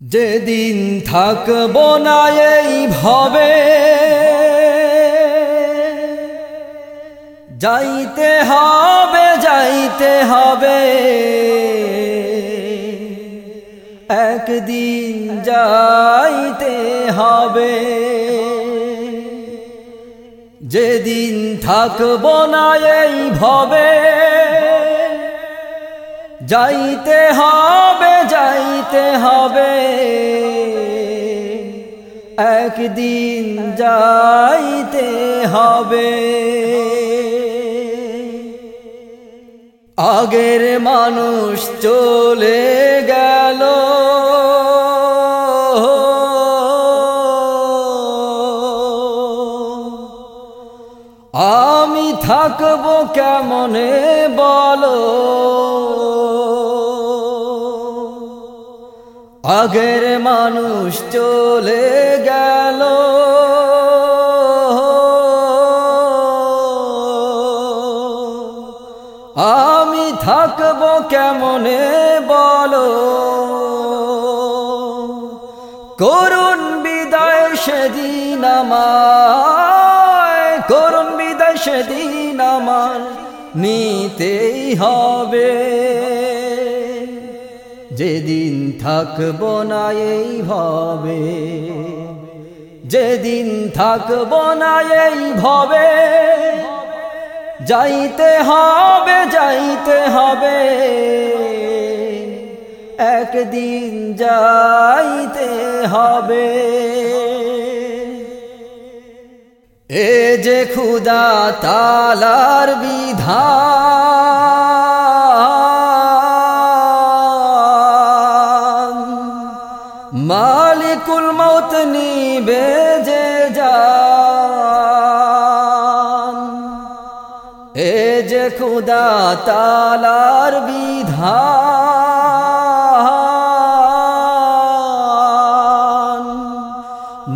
যেদিন থাকব না এই ভবে, যাইতে হবে যাইতে হবে। একদিন যাইতে হবে। যেদিন থাকব না এই ভবে যাইতে হবে যাইতে হবে। একদিন যাইতে হবে। আগের মানুষ চলে গেল। আমি থাকব কেমনে বলো? আগের মানুষ চলে গেল। আমি থাকব কেমনে বলো? করুণ বিদায় সেদিন আমার করুণ বিদায় সেদিন আমার নিতেই হবে। যেদিন থাকব না এই ভাবে যেদিন থাকব না এই ভাবে যাইতে হবে যাইতে হবে। একদিন যাইতে হবে। এ যে খুদা তালার বিধান মালিকুল মৌত নিবে যে যান এ যে খুদা তালার বিধান।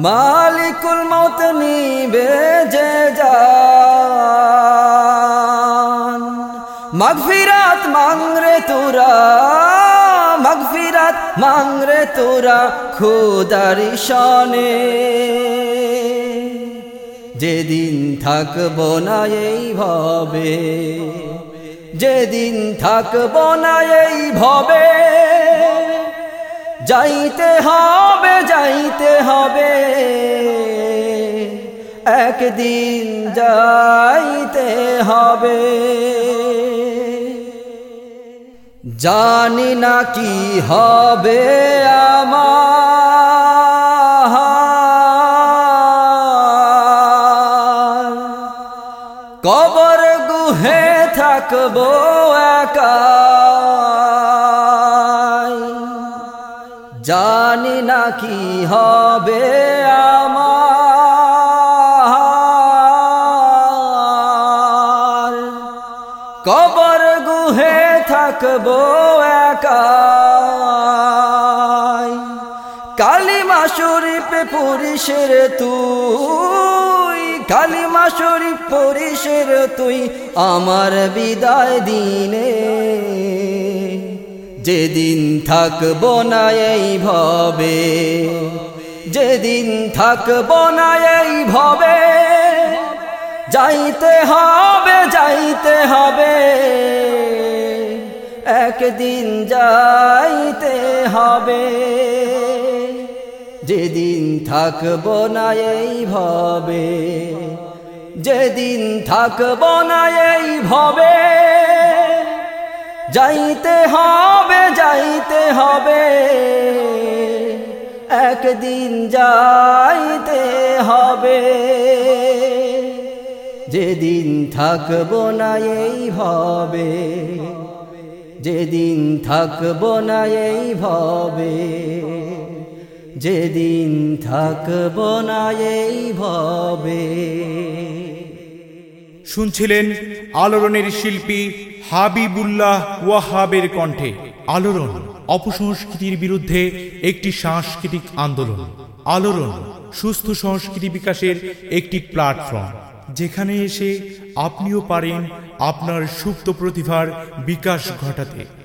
মালিকুল মৌত নিবে যে যান মগফিরাত মাংরে তোরা মগফিরাত মাংরে তোরা খুদারি শানে যেদিন থাকব না এই ভবে যেদিন থাকব না এই ভবে যাইতে হবে যাইতে হবে। একদিন যাইতে হবে। জানি না কি হবে আমার। কবর গুহে থাকব একা জানি না কি হবে আমার। কবর গুহে থাকব একা কালিমা শরীফ পুরিশের তুই, কালিমা শরীফ পুরিশের তুই আমার বিদায় দিনে। যেদিন থাকব না এই ভবে, যেদিন থাকব না এই ভবে, যাইতে হবে যাইতে হবে একদিন যাইতে হবে। যেদিন থাকব না এই ভবে, যেদিন থাকব না এই ভবে, যাইতে হবে যাইতে হবে। একদিন যাইতে হবে। যেদিন থাকব না এই ভবে যেদিন থাকব না এই ভবে, যেদিন থাকব না এই ভবে। শুনছিলেন আলোড়নের শিল্পী হাবিবুল্লাহ ওয়াহাবের কণ্ঠে। আলোড়ন অপসংস্কৃতির বিরুদ্ধে একটি সাংস্কৃতিক আন্দোলন। আলোড়ন সুস্থ সংস্কৃতি বিকাশের একটি প্ল্যাটফর্ম। যেখানে এসে আপনিও পারেন আপনার সুপ্ত প্রতিভার বিকাশ ঘটাতে।